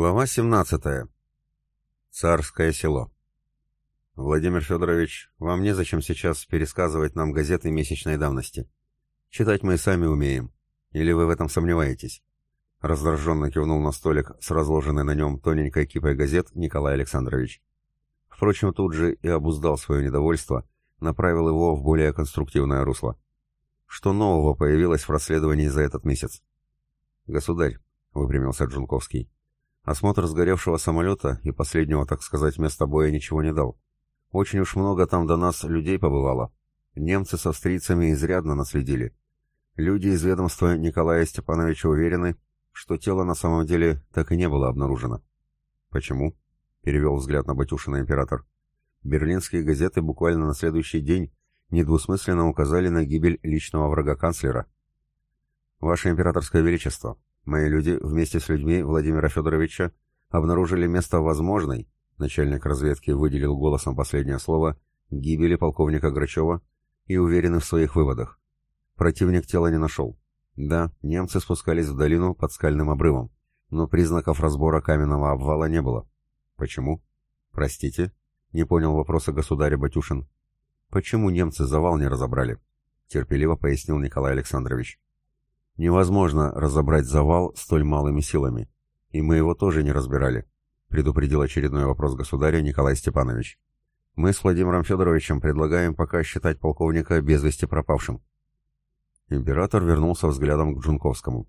Глава 17. Царское село. Владимир Федорович, вам незачем сейчас пересказывать нам газеты месячной давности. Читать мы и сами умеем. Или вы в этом сомневаетесь? Раздраженно кивнул на столик с разложенной на нем тоненькой кипой газет Николай Александрович. Впрочем, тут же и обуздал свое недовольство, направил его в более конструктивное русло. Что нового появилось в расследовании за этот месяц? Государь, выпрямился Джунковский, Осмотр сгоревшего самолета и последнего, так сказать, места боя ничего не дал. Очень уж много там до нас людей побывало. Немцы с австрийцами изрядно наследили. Люди из ведомства Николая Степановича уверены, что тело на самом деле так и не было обнаружено. «Почему?» — перевел взгляд на Батюшина император. Берлинские газеты буквально на следующий день недвусмысленно указали на гибель личного врага канцлера. «Ваше императорское величество, Мои люди вместе с людьми Владимира Федоровича обнаружили место возможной, начальник разведки выделил голосом последнее слово, гибели полковника Грачева и уверены в своих выводах. Противник тела не нашел. Да, немцы спускались в долину под скальным обрывом, но признаков разбора каменного обвала не было. Почему? Простите? Не понял вопроса государя Батюшин. Почему немцы завал не разобрали? Терпеливо пояснил Николай Александрович. Невозможно разобрать завал столь малыми силами. И мы его тоже не разбирали, предупредил очередной вопрос государя Николай Степанович. Мы с Владимиром Федоровичем предлагаем пока считать полковника без вести пропавшим. Император вернулся взглядом к Джунковскому.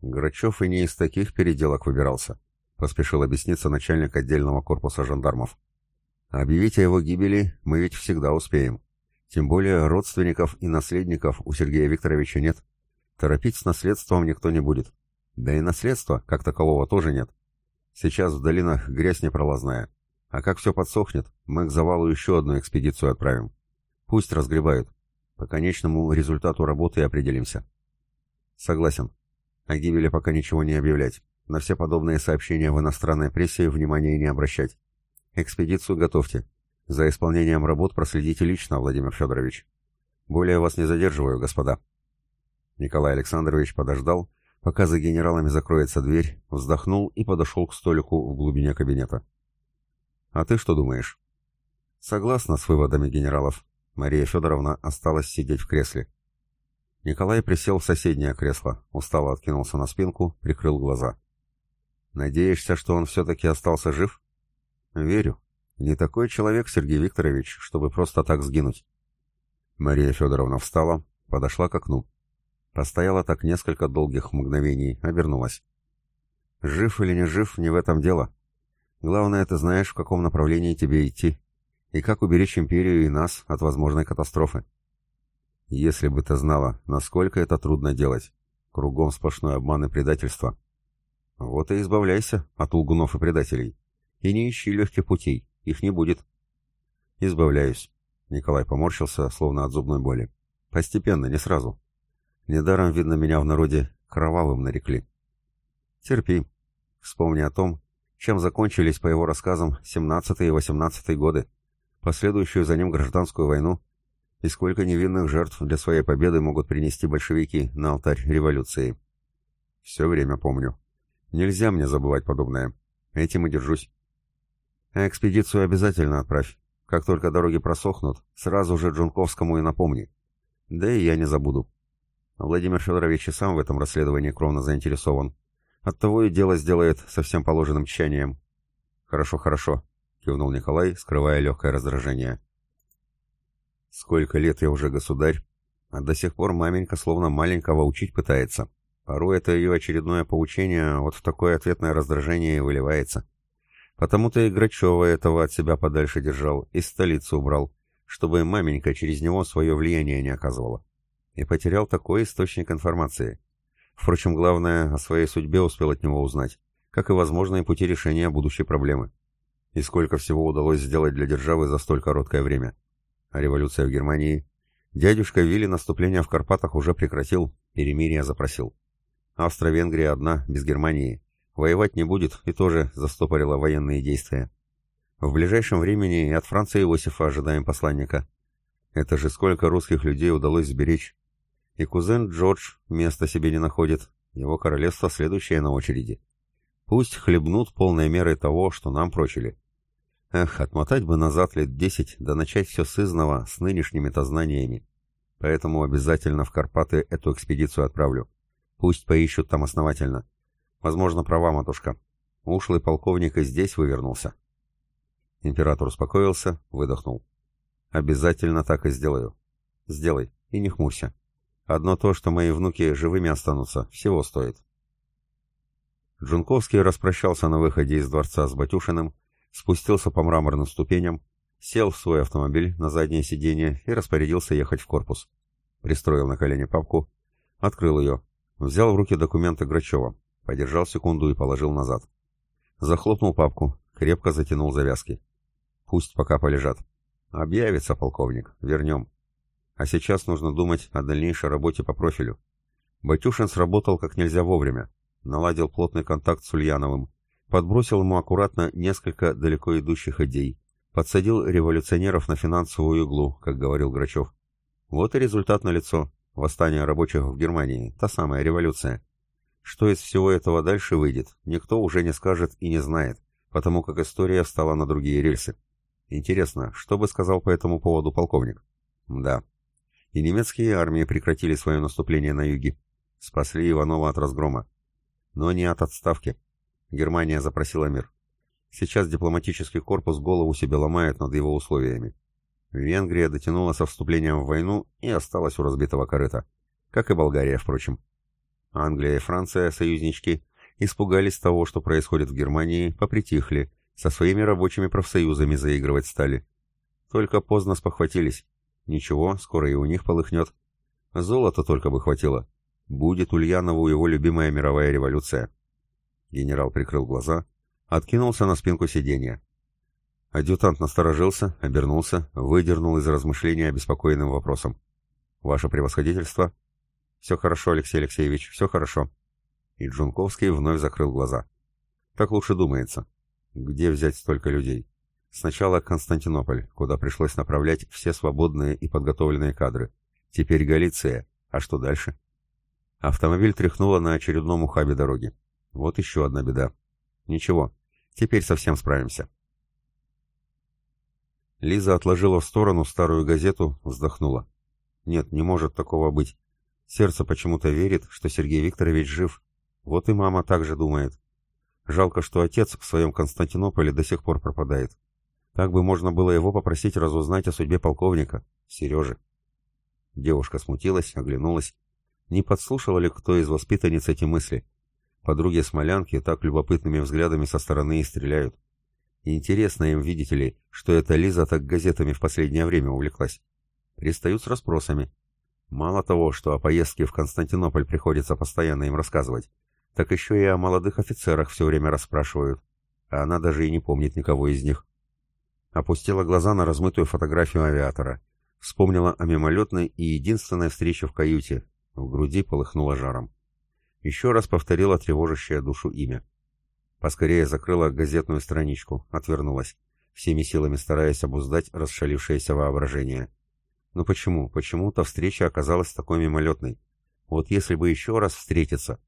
Грачев и не из таких переделок выбирался, поспешил объясниться начальник отдельного корпуса жандармов. Объявить о его гибели мы ведь всегда успеем. Тем более родственников и наследников у Сергея Викторовича нет. Торопить с наследством никто не будет. Да и наследства, как такового, тоже нет. Сейчас в долинах грязь непролазная. А как все подсохнет, мы к завалу еще одну экспедицию отправим. Пусть разгребают. По конечному результату работы определимся. Согласен. О гибели пока ничего не объявлять. На все подобные сообщения в иностранной прессе внимания не обращать. Экспедицию готовьте. За исполнением работ проследите лично, Владимир Федорович. Более вас не задерживаю, господа. Николай Александрович подождал, пока за генералами закроется дверь, вздохнул и подошел к столику в глубине кабинета. «А ты что думаешь?» «Согласна с выводами генералов». Мария Федоровна осталась сидеть в кресле. Николай присел в соседнее кресло, устало откинулся на спинку, прикрыл глаза. «Надеешься, что он все-таки остался жив?» «Верю. Не такой человек, Сергей Викторович, чтобы просто так сгинуть». Мария Федоровна встала, подошла к окну. Постояла так несколько долгих мгновений, обернулась. Жив или не жив, не в этом дело. Главное, ты знаешь, в каком направлении тебе идти, и как уберечь империю и нас от возможной катастрофы. Если бы ты знала, насколько это трудно делать. Кругом сплошной обман и предательство. Вот и избавляйся от лгунов и предателей. И не ищи легких путей, их не будет. Избавляюсь. Николай поморщился, словно от зубной боли. Постепенно, не сразу. Недаром, видно, меня в народе кровавым нарекли. Терпи. Вспомни о том, чем закончились, по его рассказам, 17 и 18 годы, последующую за ним гражданскую войну, и сколько невинных жертв для своей победы могут принести большевики на алтарь революции. Все время помню. Нельзя мне забывать подобное. Этим и держусь. Экспедицию обязательно отправь. Как только дороги просохнут, сразу же Джунковскому и напомни. Да и я не забуду. Владимир Федорович и сам в этом расследовании кровно заинтересован. Оттого и дело сделает со всем положенным тщанием. «Хорошо, хорошо», — кивнул Николай, скрывая легкое раздражение. «Сколько лет я уже государь, а до сих пор маменька словно маленького учить пытается. Порой это ее очередное поучение вот в такое ответное раздражение и выливается. Потому-то и Грачева этого от себя подальше держал, из столицы убрал, чтобы маменька через него свое влияние не оказывала и потерял такой источник информации. Впрочем, главное, о своей судьбе успел от него узнать, как и возможные пути решения будущей проблемы. И сколько всего удалось сделать для державы за столь короткое время. А революция в Германии? Дядюшка Вилли наступление в Карпатах уже прекратил, перемирие запросил. Австро-Венгрия одна, без Германии. Воевать не будет и тоже застопорила военные действия. В ближайшем времени и от Франца Иосифа ожидаем посланника. Это же сколько русских людей удалось сберечь. И кузен Джордж места себе не находит. Его королевство следующее на очереди. Пусть хлебнут полной мерой того, что нам прочили. Эх, отмотать бы назад лет десять, да начать все с изного, с нынешними-то знаниями. Поэтому обязательно в Карпаты эту экспедицию отправлю. Пусть поищут там основательно. Возможно, права, матушка. Ушлый полковник и здесь вывернулся. Император успокоился, выдохнул. Обязательно так и сделаю. Сделай, и не хмурься. Одно то, что мои внуки живыми останутся, всего стоит. Джунковский распрощался на выходе из дворца с Батюшиным, спустился по мраморным ступеням, сел в свой автомобиль на заднее сиденье и распорядился ехать в корпус. Пристроил на колени папку, открыл ее, взял в руки документы Грачева, подержал секунду и положил назад. Захлопнул папку, крепко затянул завязки. Пусть пока полежат. Объявится полковник, вернем. А сейчас нужно думать о дальнейшей работе по профилю. Батюшин сработал как нельзя вовремя, наладил плотный контакт с Ульяновым, подбросил ему аккуратно несколько далеко идущих идей, подсадил революционеров на финансовую иглу, как говорил Грачев. Вот и результат налицо. Восстание рабочих в Германии, та самая революция. Что из всего этого дальше выйдет, никто уже не скажет и не знает, потому как история встала на другие рельсы. Интересно, что бы сказал по этому поводу полковник? Да. И немецкие армии прекратили свое наступление на юге. Спасли Иванова от разгрома. Но не от отставки. Германия запросила мир. Сейчас дипломатический корпус голову себе ломает над его условиями. Венгрия дотянула со вступлением в войну и осталась у разбитого корыта. Как и Болгария, впрочем. Англия и Франция, союзнички, испугались того, что происходит в Германии, попритихли, со своими рабочими профсоюзами заигрывать стали. Только поздно спохватились. Ничего, скоро и у них полыхнет. Золота только бы хватило. Будет Ульянову его любимая мировая революция. Генерал прикрыл глаза, откинулся на спинку сиденья. Адъютант насторожился, обернулся, выдернул из размышления обеспокоенным вопросом. «Ваше превосходительство?» «Все хорошо, Алексей Алексеевич, все хорошо». И Джунковский вновь закрыл глаза. «Так лучше думается. Где взять столько людей?» Сначала Константинополь, куда пришлось направлять все свободные и подготовленные кадры. Теперь Галиция. А что дальше? Автомобиль тряхнуло на очередном ухабе дороги. Вот еще одна беда. Ничего, теперь совсем справимся. Лиза отложила в сторону старую газету, вздохнула. Нет, не может такого быть. Сердце почему-то верит, что Сергей Викторович жив. Вот и мама также думает. Жалко, что отец в своем Константинополе до сих пор пропадает. Так бы можно было его попросить разузнать о судьбе полковника, Сережи. Девушка смутилась, оглянулась. Не подслушала ли кто из воспитанниц эти мысли? Подруги-смолянки так любопытными взглядами со стороны и стреляют. Интересно им, видите ли, что эта Лиза так газетами в последнее время увлеклась. Пристают с расспросами. Мало того, что о поездке в Константинополь приходится постоянно им рассказывать, так еще и о молодых офицерах все время расспрашивают. А она даже и не помнит никого из них. Опустила глаза на размытую фотографию авиатора. Вспомнила о мимолетной и единственной встрече в каюте. В груди полыхнуло жаром. Еще раз повторила тревожащее душу имя. Поскорее закрыла газетную страничку, отвернулась, всеми силами стараясь обуздать расшалившееся воображение. Но почему, почему-то встреча оказалась такой мимолетной? Вот если бы еще раз встретиться.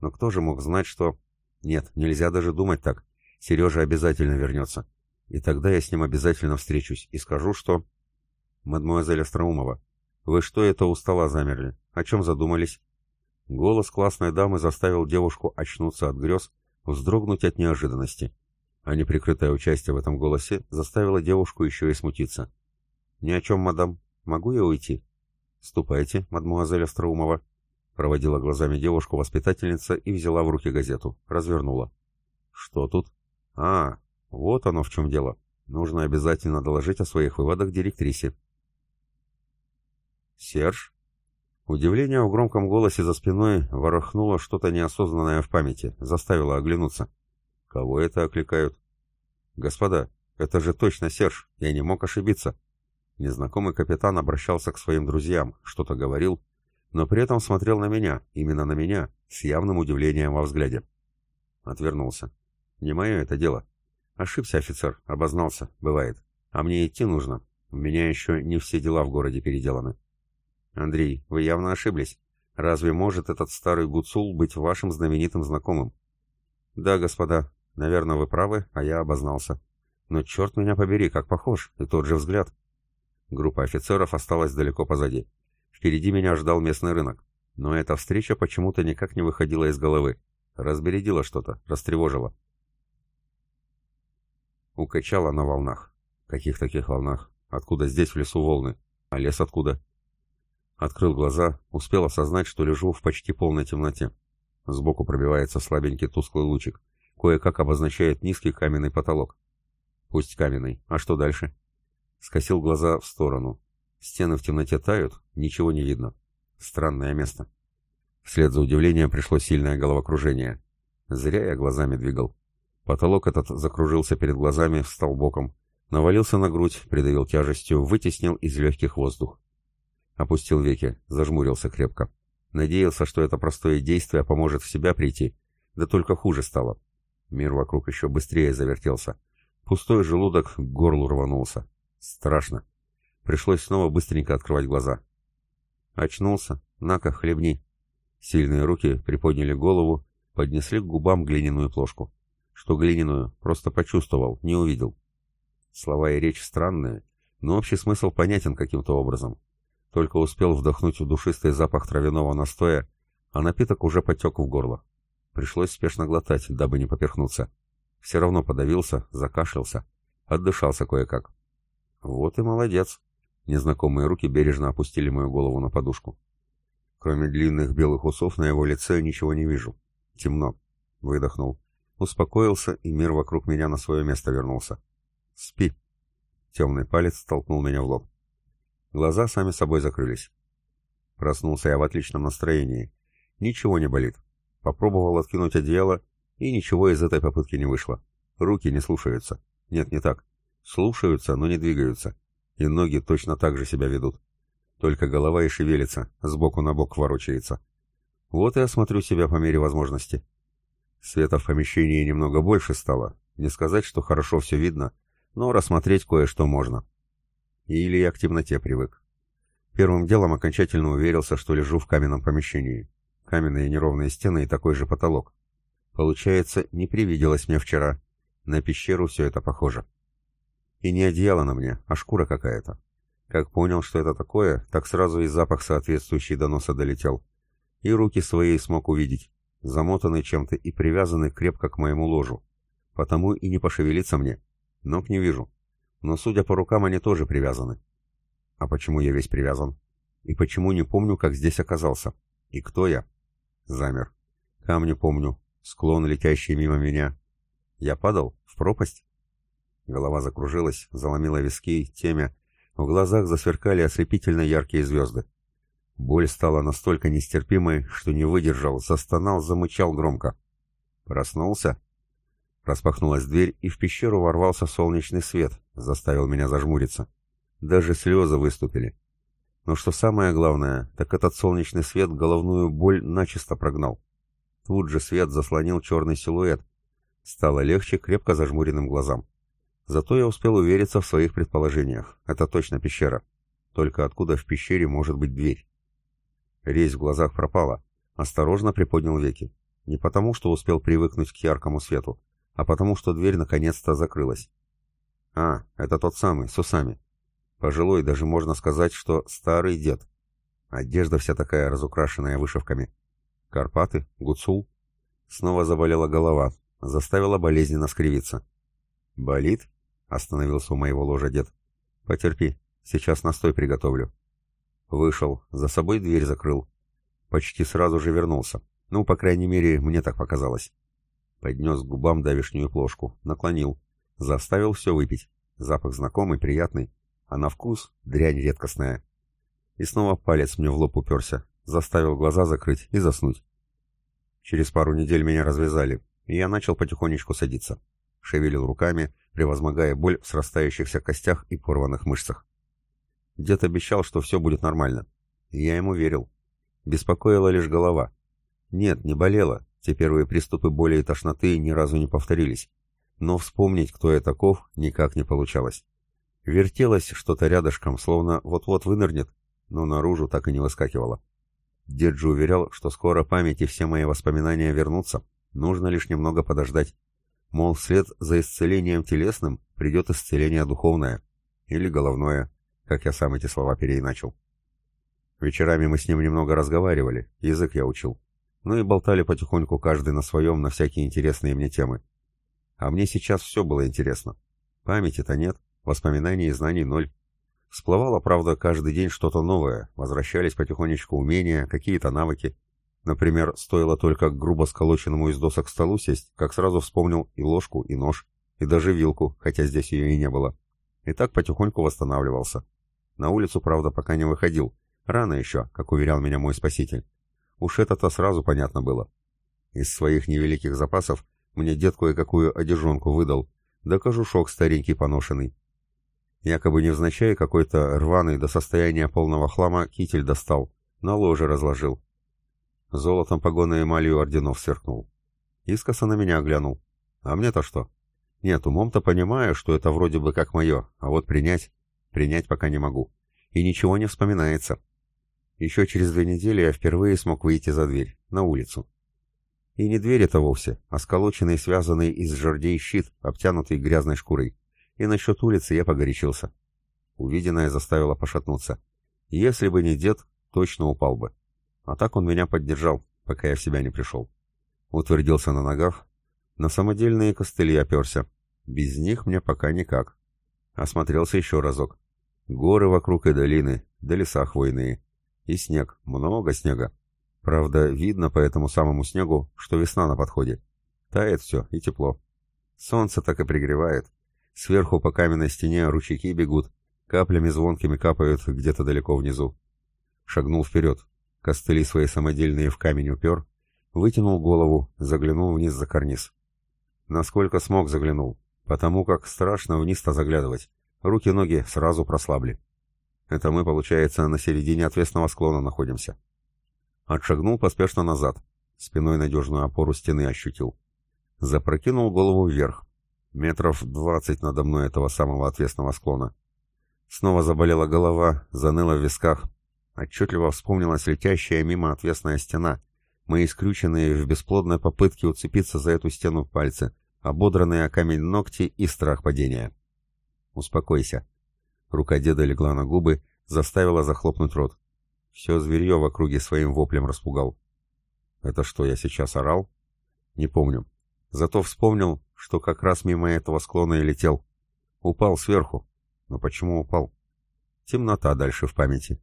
Но кто же мог знать, что... Нет, нельзя даже думать так. Сережа обязательно вернется. И тогда я с ним обязательно встречусь и скажу, что... Мадмуазель Остроумова, вы что это у стола замерли? О чем задумались? Голос классной дамы заставил девушку очнуться от грез, вздрогнуть от неожиданности. А неприкрытое участие в этом голосе заставило девушку еще и смутиться. «Ни о чем, мадам. Могу я уйти?» «Ступайте, мадмуазель Остроумова», — проводила глазами девушку воспитательница и взяла в руки газету, развернула. «Что тут?» «А, вот оно в чем дело. Нужно обязательно доложить о своих выводах директрисе». «Серж?» Удивление в громком голосе за спиной ворохнуло что-то неосознанное в памяти, заставило оглянуться. Кого это окликают? «Господа, это же точно Серж, я не мог ошибиться». Незнакомый капитан обращался к своим друзьям, что-то говорил, но при этом смотрел на меня, именно на меня, с явным удивлением во взгляде. Отвернулся. «Не мое это дело. Ошибся офицер, обознался, бывает. А мне идти нужно. У меня еще не все дела в городе переделаны». «Андрей, вы явно ошиблись. Разве может этот старый гуцул быть вашим знаменитым знакомым?» Да, господа, наверное, вы правы, а я обознался. Но черт меня побери, как похож, и тот же взгляд. Группа офицеров осталась далеко позади. Впереди меня ждал местный рынок. Но эта встреча почему-то никак не выходила из головы. Разбередила что-то, растревожила. Укачала на волнах. Каких таких волнах? Откуда здесь в лесу волны? А лес откуда? Открыл глаза, успел осознать, что лежу в почти полной темноте. Сбоку пробивается слабенький тусклый лучик. Кое-как обозначает низкий каменный потолок. Пусть каменный. А что дальше? Скосил глаза в сторону. Стены в темноте тают, ничего не видно. Странное место. Вслед за удивлением пришло сильное головокружение. Зря я глазами двигал. Потолок этот закружился перед глазами, встал боком. Навалился на грудь, придавил тяжестью, вытеснил из легких воздух. Опустил веки, зажмурился крепко. Надеялся, что это простое действие поможет в себя прийти. Да только хуже стало. Мир вокруг еще быстрее завертелся. Пустой желудок к горлу рванулся. Страшно. Пришлось снова быстренько открывать глаза. Очнулся. На-ка, хлебни. Сильные руки приподняли голову, поднесли к губам глиняную плошку. Что глиняную, просто почувствовал, не увидел. Слова и речь странные, но общий смысл понятен каким-то образом. Только успел вдохнуть душистый запах травяного настоя, а напиток уже потек в горло. Пришлось спешно глотать, дабы не поперхнуться. Все равно подавился, закашлялся, отдышался кое-как. Вот и молодец. Незнакомые руки бережно опустили мою голову на подушку. Кроме длинных белых усов на его лице ничего не вижу. Темно. Выдохнул. Успокоился, и мир вокруг меня на свое место вернулся. «Спи!» Темный палец толкнул меня в лоб. Глаза сами собой закрылись. Проснулся я в отличном настроении. Ничего не болит. Попробовал откинуть одеяло, и ничего из этой попытки не вышло. Руки не слушаются. Нет, не так. Слушаются, но не двигаются. И ноги точно так же себя ведут. Только голова и шевелится, сбоку на бок ворочается. Вот и осмотрю себя по мере возможности. Света в помещении немного больше стало. Не сказать, что хорошо все видно, но рассмотреть кое-что можно. Или я к темноте привык. Первым делом окончательно уверился, что лежу в каменном помещении. Каменные неровные стены и такой же потолок. Получается, не привиделось мне вчера. На пещеру все это похоже. И не одеяло на мне, а шкура какая-то. Как понял, что это такое, так сразу и запах соответствующий до носа долетел. И руки свои смог увидеть замотанный чем-то и привязанный крепко к моему ложу. Потому и не пошевелиться мне. Ног не вижу. Но, судя по рукам, они тоже привязаны. А почему я весь привязан? И почему не помню, как здесь оказался? И кто я? Замер. Камни помню. Склон, летящий мимо меня. Я падал? В пропасть? Голова закружилась, заломила виски, темя. В глазах засверкали ослепительно яркие звезды. Боль стала настолько нестерпимой, что не выдержал, застонал, замычал громко. Проснулся? Распахнулась дверь, и в пещеру ворвался солнечный свет, заставил меня зажмуриться. Даже слезы выступили. Но что самое главное, так этот солнечный свет головную боль начисто прогнал. Тут же свет заслонил черный силуэт. Стало легче крепко зажмуренным глазам. Зато я успел увериться в своих предположениях. Это точно пещера. Только откуда в пещере может быть дверь? Резь в глазах пропала. Осторожно приподнял веки. Не потому, что успел привыкнуть к яркому свету, а потому, что дверь наконец-то закрылась. А, это тот самый, с усами. Пожилой, даже можно сказать, что старый дед. Одежда вся такая разукрашенная вышивками. Карпаты? Гуцул? Снова заболела голова, заставила болезненно скривиться. «Болит?» — остановился у моего ложа дед. «Потерпи, сейчас настой приготовлю». Вышел, за собой дверь закрыл. Почти сразу же вернулся. Ну, по крайней мере, мне так показалось. Поднес к губам давишнюю плошку, наклонил. Заставил все выпить. Запах знакомый, приятный. А на вкус дрянь редкостная. И снова палец мне в лоб уперся. Заставил глаза закрыть и заснуть. Через пару недель меня развязали, и я начал потихонечку садиться. Шевелил руками, превозмогая боль в срастающихся костях и порванных мышцах. Дед обещал, что все будет нормально. Я ему верил. Беспокоила лишь голова. Нет, не болела. Те первые приступы боли и тошноты ни разу не повторились. Но вспомнить, кто я таков, никак не получалось. Вертелось что-то рядышком, словно вот-вот вынырнет, но наружу так и не выскакивало. Дед же уверял, что скоро память и все мои воспоминания вернутся, нужно лишь немного подождать. Мол, вслед за исцелением телесным придет исцеление духовное. Или головное, как я сам эти слова переиначил. Вечерами мы с ним немного разговаривали, язык я учил. Ну и болтали потихоньку каждый на своем на всякие интересные мне темы. А мне сейчас все было интересно. Памяти-то нет, воспоминаний и знаний ноль. Всплывало, правда, каждый день что-то новое, возвращались потихонечку умения, какие-то навыки. Например, стоило только грубо сколоченному из досок столу сесть, как сразу вспомнил и ложку, и нож, и даже вилку, хотя здесь ее и не было. И так потихоньку восстанавливался. На улицу, правда, пока не выходил. Рано еще, как уверял меня мой спаситель. Уж это-то сразу понятно было. Из своих невеликих запасов мне дед кое-какую одежонку выдал, да кожушок старенький поношенный. Якобы невзначай какой-то рваный до состояния полного хлама китель достал, на ложе разложил. Золотом погоны эмалью орденов сверкнул. Искоса на меня глянул. А мне-то что? Нет, умом-то понимаю, что это вроде бы как мое, а вот принять... Принять пока не могу. И ничего не вспоминается. Еще через две недели я впервые смог выйти за дверь, на улицу. И не дверь это вовсе, а сколоченный, связанный из жердей щит, обтянутый грязной шкурой. И насчет улицы я погорячился. Увиденное заставило пошатнуться. Если бы не дед, точно упал бы. А так он меня поддержал, пока я в себя не пришел. Утвердился на ногах, на самодельные костыли оперся. Без них мне пока никак. Осмотрелся еще разок. Горы вокруг и долины, да леса хвойные. И снег, много снега. Правда, видно по этому самому снегу, что весна на подходе. Тает все, и тепло. Солнце так и пригревает. Сверху по каменной стене ручейки бегут, каплями звонкими капают где-то далеко внизу. Шагнул вперед, костыли свои самодельные в камень упер, вытянул голову, заглянул вниз за карниз. Насколько смог заглянул, потому как страшно вниз-то заглядывать. Руки-ноги сразу прослабли. Это мы, получается, на середине отвесного склона находимся. Отшагнул поспешно назад. Спиной надежную опору стены ощутил. Запрокинул голову вверх. Метров двадцать надо мной этого самого отвесного склона. Снова заболела голова, заныла в висках. Отчетливо вспомнилась летящая мимо отвесная стена. Мои скрюченные в бесплодной попытке уцепиться за эту стену пальцы, ободранные о камень ногти и страх падения. «Успокойся», Рука деда легла на губы, заставила захлопнуть рот. Все зверье в округе своим воплем распугал. Это что, я сейчас орал? Не помню. Зато вспомнил, что как раз мимо этого склона и летел. Упал сверху. Но почему упал? Темнота дальше в памяти.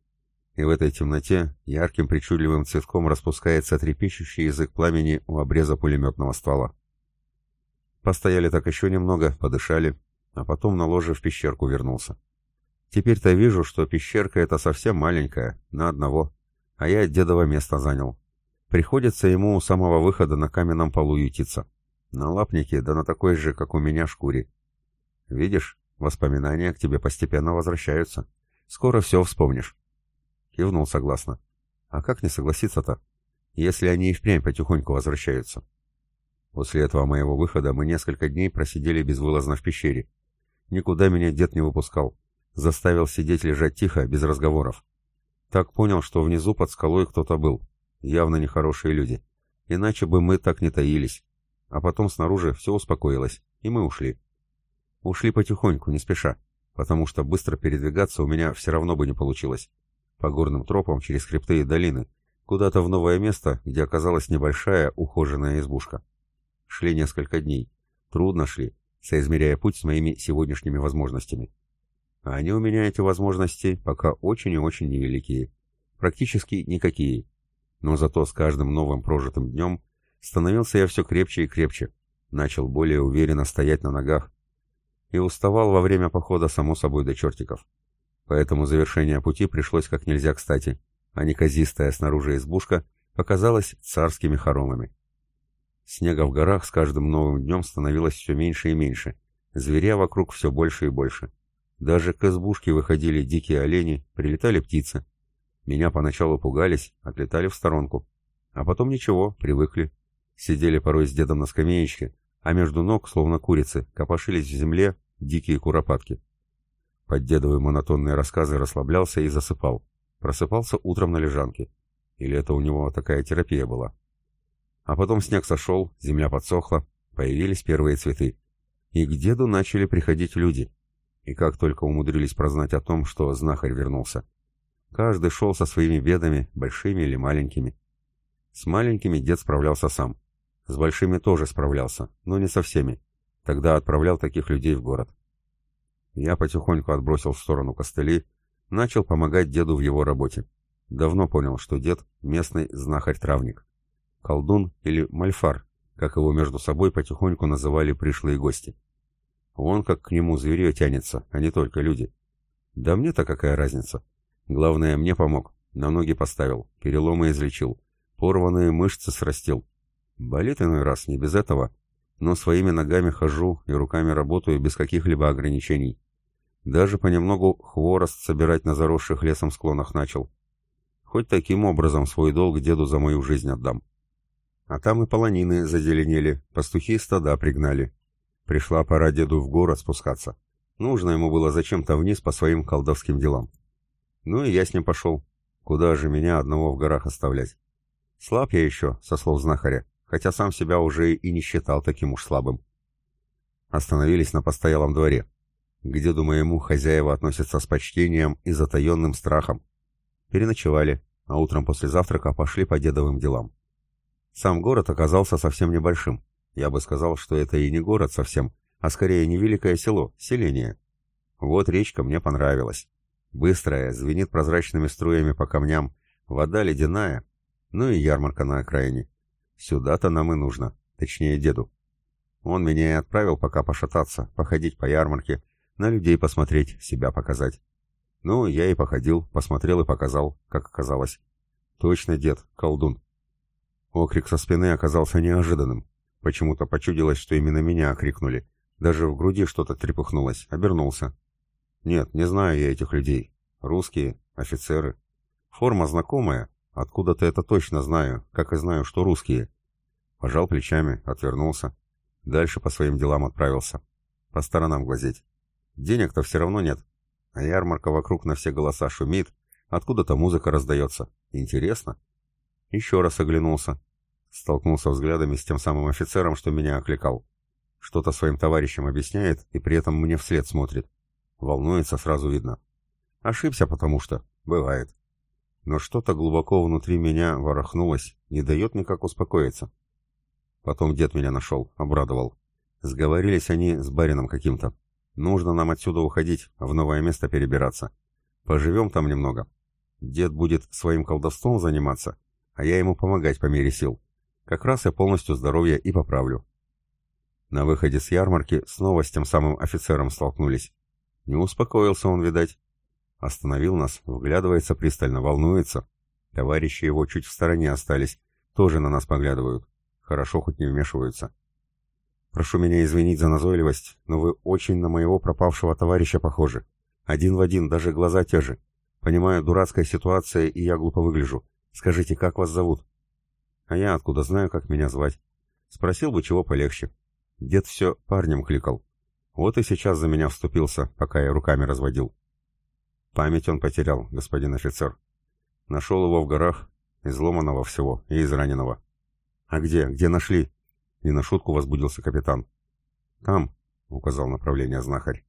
И в этой темноте ярким причудливым цветком распускается трепещущий язык пламени у обреза пулеметного ствола. Постояли так еще немного, подышали, а потом на ложе в пещерку вернулся. Теперь-то вижу, что пещерка эта совсем маленькая, на одного, а я дедово место занял. Приходится ему у самого выхода на каменном полу ютиться. На лапнике, да на такой же, как у меня, шкуре. Видишь, воспоминания к тебе постепенно возвращаются. Скоро все вспомнишь. Кивнул согласно. А как не согласиться-то, если они и впрямь потихоньку возвращаются? После этого моего выхода мы несколько дней просидели безвылазно в пещере. Никуда меня дед не выпускал. Заставил сидеть лежать тихо, без разговоров. Так понял, что внизу под скалой кто-то был. Явно нехорошие люди. Иначе бы мы так не таились. А потом снаружи все успокоилось, и мы ушли. Ушли потихоньку, не спеша, потому что быстро передвигаться у меня все равно бы не получилось. По горным тропам, через хребты и долины, куда-то в новое место, где оказалась небольшая ухоженная избушка. Шли несколько дней. Трудно шли, соизмеряя путь с моими сегодняшними возможностями. А они у меня, эти возможности, пока очень и очень невеликие. Практически никакие. Но зато с каждым новым прожитым днем становился я все крепче и крепче. Начал более уверенно стоять на ногах. И уставал во время похода, само собой, до чертиков. Поэтому завершение пути пришлось как нельзя кстати, а неказистая снаружи избушка показалась царскими хоромами. Снега в горах с каждым новым днем становилось все меньше и меньше, зверя вокруг все больше и больше. Даже к избушке выходили дикие олени, прилетали птицы. Меня поначалу пугались, отлетали в сторонку. А потом ничего, привыкли. Сидели порой с дедом на скамеечке, а между ног, словно курицы, копошились в земле дикие куропатки. Под дедовые монотонные рассказы расслаблялся и засыпал. Просыпался утром на лежанке. Или это у него такая терапия была? А потом снег сошел, земля подсохла, появились первые цветы. И к деду начали приходить люди. И как только умудрились прознать о том, что знахарь вернулся. Каждый шел со своими бедами, большими или маленькими. С маленькими дед справлялся сам. С большими тоже справлялся, но не со всеми. Тогда отправлял таких людей в город. Я потихоньку отбросил в сторону костыли, начал помогать деду в его работе. Давно понял, что дед — местный знахарь-травник. Колдун или мальфар, как его между собой потихоньку называли пришлые гости. Он как к нему зверье тянется, а не только люди. Да мне-то какая разница? Главное, мне помог, на ноги поставил, переломы излечил, порванные мышцы срастил. Болит иной раз, не без этого, но своими ногами хожу и руками работаю без каких-либо ограничений. Даже понемногу хворост собирать на заросших лесом склонах начал. Хоть таким образом свой долг деду за мою жизнь отдам. А там и полонины зазеленели, пастухи стада пригнали. Пришла пора деду в город спускаться. Нужно ему было зачем-то вниз по своим колдовским делам. Ну и я с ним пошел. Куда же меня одного в горах оставлять? Слаб я еще, со слов знахаря, хотя сам себя уже и не считал таким уж слабым. Остановились на постоялом дворе. К деду моему хозяева относятся с почтением и затаенным страхом. Переночевали, а утром после завтрака пошли по дедовым делам. Сам город оказался совсем небольшим. Я бы сказал, что это и не город совсем, а скорее невеликое село, селение. Вот речка мне понравилась. Быстрая, звенит прозрачными струями по камням, вода ледяная, ну и ярмарка на окраине. Сюда-то нам и нужно, точнее деду. Он меня и отправил пока пошататься, походить по ярмарке, на людей посмотреть, себя показать. Ну, я и походил, посмотрел и показал, как оказалось. Точно дед, колдун. Окрик со спины оказался неожиданным. Почему-то почудилось, что именно меня окрикнули. Даже в груди что-то трепыхнулось, обернулся. Нет, не знаю я этих людей. Русские, офицеры. Форма знакомая, откуда-то это точно знаю, как и знаю, что русские. Пожал плечами, отвернулся. Дальше по своим делам отправился. По сторонам глазеть. Денег-то все равно нет. А ярмарка вокруг на все голоса шумит, откуда-то музыка раздается. Интересно. Еще раз оглянулся. Столкнулся взглядами с тем самым офицером, что меня окликал. Что-то своим товарищам объясняет и при этом мне вслед смотрит. Волнуется, сразу видно. Ошибся, потому что. Бывает. Но что-то глубоко внутри меня ворохнулось, не дает никак успокоиться. Потом дед меня нашел, обрадовал. Сговорились они с барином каким-то. Нужно нам отсюда уходить, в новое место перебираться. Поживем там немного. Дед будет своим колдовством заниматься, а я ему помогать по мере сил. Как раз я полностью здоровье и поправлю. На выходе с ярмарки снова с тем самым офицером столкнулись. Не успокоился он, видать. Остановил нас, вглядывается пристально, волнуется. Товарищи его чуть в стороне остались, тоже на нас поглядывают. Хорошо хоть не вмешиваются. Прошу меня извинить за назойливость, но вы очень на моего пропавшего товарища похожи. Один в один, даже глаза те же. Понимаю, дурацкая ситуация, и я глупо выгляжу. Скажите, как вас зовут? А я откуда знаю, как меня звать? Спросил бы, чего полегче. Дед все парнем кликал. Вот и сейчас за меня вступился, пока я руками разводил. Память он потерял, господин офицер. Нашел его в горах, изломанного всего и израненного. А где, где нашли? Не на шутку возбудился капитан. «Там», — указал направление знахарь.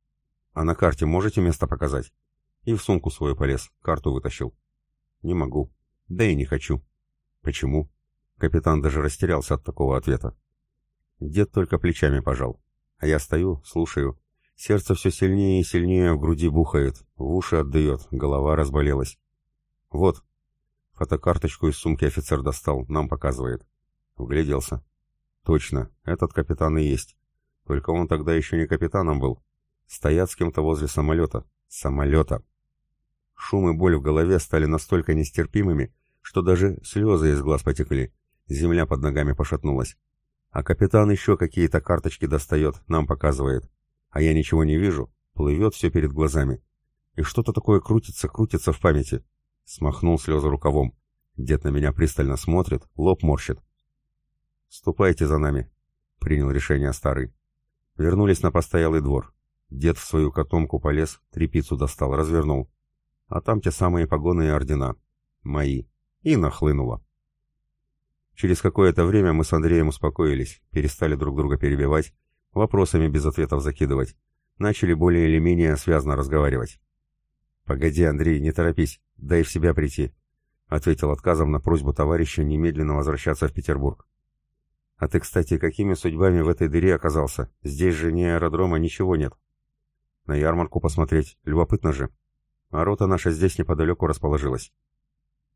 «А на карте можете место показать?» И в сумку свою полез, карту вытащил. «Не могу. Да и не хочу». «Почему?» Капитан даже растерялся от такого ответа. Дед только плечами пожал. А я стою, слушаю. Сердце все сильнее и сильнее в груди бухает, в уши отдает, голова разболелась. «Вот». Фотокарточку из сумки офицер достал, нам показывает. Вгляделся. Точно, этот капитан и есть. Только он тогда еще не капитаном был. Стоят с кем-то возле самолета. Самолета. Шум и боль в голове стали настолько нестерпимыми, что даже слезы из глаз потекли. Земля под ногами пошатнулась. А капитан еще какие-то карточки достает, нам показывает. А я ничего не вижу, плывет все перед глазами. И что-то такое крутится, крутится в памяти. Смахнул слезы рукавом. Дед на меня пристально смотрит, лоб морщит. «Ступайте за нами», — принял решение старый. Вернулись на постоялый двор. Дед в свою котомку полез, трепицу достал, развернул. А там те самые погоны и ордена. Мои. И нахлынуло. Через какое-то время мы с Андреем успокоились, перестали друг друга перебивать, вопросами без ответов закидывать, начали более или менее связно разговаривать. «Погоди, Андрей, не торопись, дай в себя прийти», — ответил отказом на просьбу товарища немедленно возвращаться в Петербург. «А ты, кстати, какими судьбами в этой дыре оказался? Здесь же ни аэродрома, ничего нет». «На ярмарку посмотреть, любопытно же. А рота наша здесь неподалеку расположилась».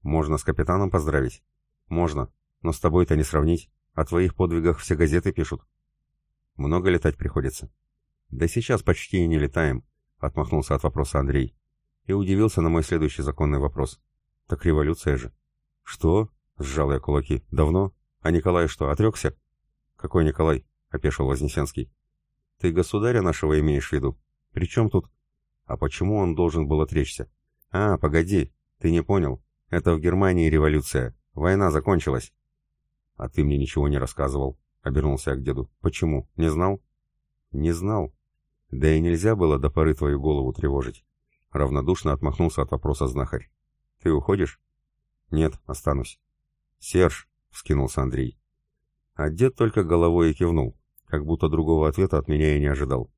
«Можно с капитаном поздравить?» «Можно, но с тобой-то не сравнить. О твоих подвигах все газеты пишут». «Много летать приходится?» «Да сейчас почти и не летаем», — отмахнулся от вопроса Андрей. И удивился на мой следующий законный вопрос. «Так революция же». «Что?» — сжал я кулаки. «Давно? А Николай что, отрекся?» «Какой Николай?» — опешил Вознесенский. «Ты государя нашего имеешь в виду? При чем тут?» «А почему он должен был отречься?» «А, погоди, ты не понял. Это в Германии революция. Война закончилась». «А ты мне ничего не рассказывал», — обернулся я к деду. «Почему? Не знал?» «Не знал. Да и нельзя было до поры твою голову тревожить. Равнодушно отмахнулся от вопроса знахарь. Ты уходишь? Нет, останусь. Серж, вскинулся Андрей. А дед только головой и кивнул, как будто другого ответа от меня и не ожидал.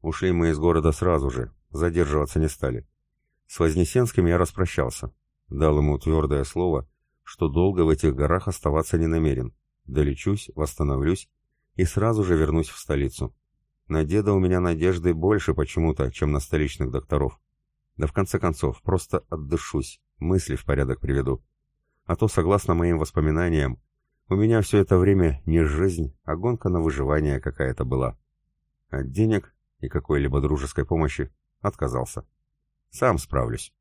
Ушли мы из города сразу же, задерживаться не стали. С Вознесенским я распрощался, дал ему твердое слово, что долго в этих горах оставаться не намерен. Долечусь, восстановлюсь и сразу же вернусь в столицу. На деда у меня надежды больше почему-то, чем на столичных докторов. Да в конце концов, просто отдышусь, мысли в порядок приведу. А то, согласно моим воспоминаниям, у меня все это время не жизнь, а гонка на выживание какая-то была. От денег и какой-либо дружеской помощи отказался. Сам справлюсь.